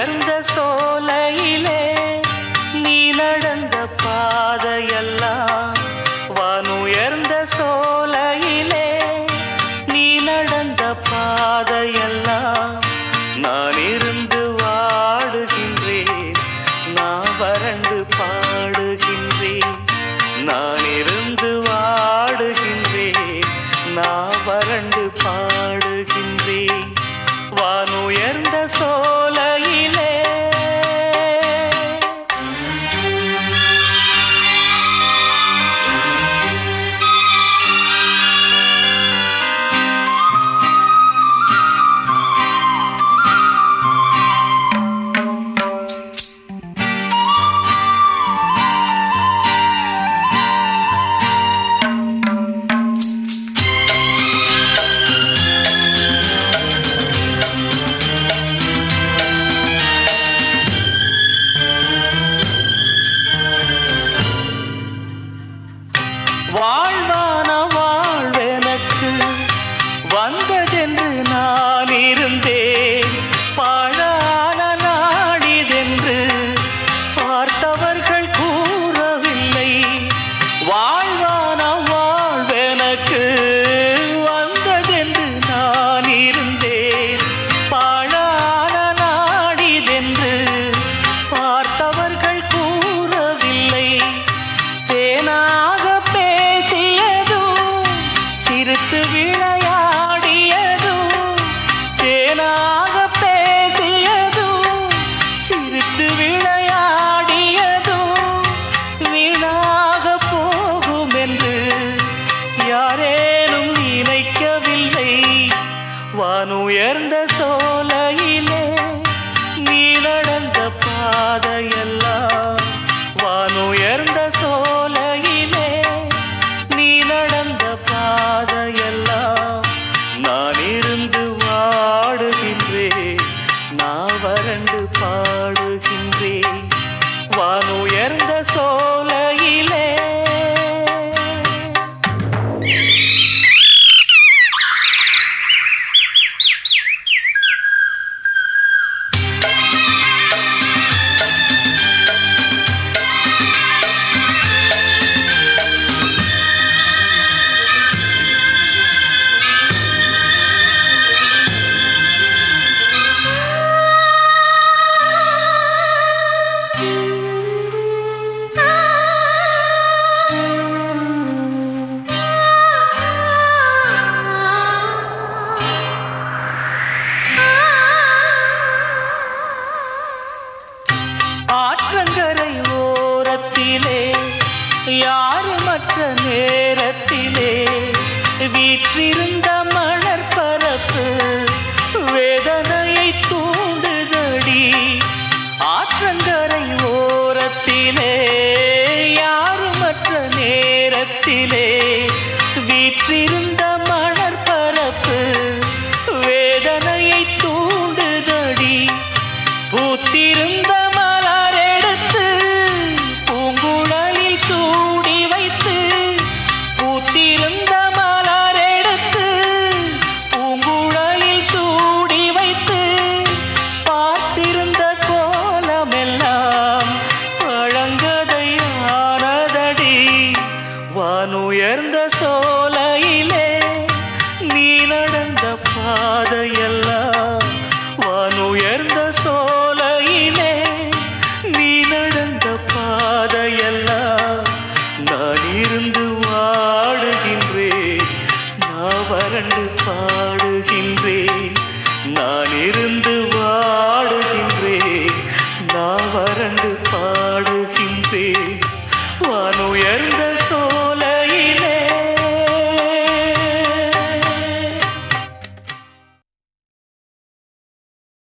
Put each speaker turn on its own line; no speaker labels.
உயர்ந்த சோலையிலே நீ நடந்த பாதையெல்லாம். வானுயர்ந்த சோலையிலே நீ நடந்த பாதையெல்லாம். நான் இருந்து வாடுகின்றேன் நான் வறண்டு பாடுகின்றேன். நான் இருந்து வாடுகின்றேன் நான் வறண்டு பாடுகின்றேன். வான் உயர்ந்த சோலையிலே வந்ததென்று நான் இருந்தேன் பாழான நாடிதென்று பார்த்தவர்கள் கூறவில்லை. தேனாக பேசியதும் சிரித்து விளையாடியதும் தேனாக நான் உயர்ந்த ஓரத்திலே யாருமற்ற நேரத்திலே வீற்றிருந்த மலர் பரப்பு வேதனையை தூண்டுதடி. ஆற்றங்கரை ஓரத்திலே யாருமற்ற நேரத்திலே வீற்றிருந்த மலர் பரப்பு வேதனையை தூண்டுதடி. பூத்திருந்த வானுயர்ந்த சோலையிலே நீ நடந்த பாதையெல்லாம். வானுயர்ந்த சோலையிலே நீ நடந்த பாதையெல்லாம். நான் இருந்து வாடுகின்றேன் நான் வறண்டு பாடுகின்றேன். நான் இருந்து வாடுகின்றேன் நான் வறண்டு பாடுகின்றேன். வானுயர்ந்த சோ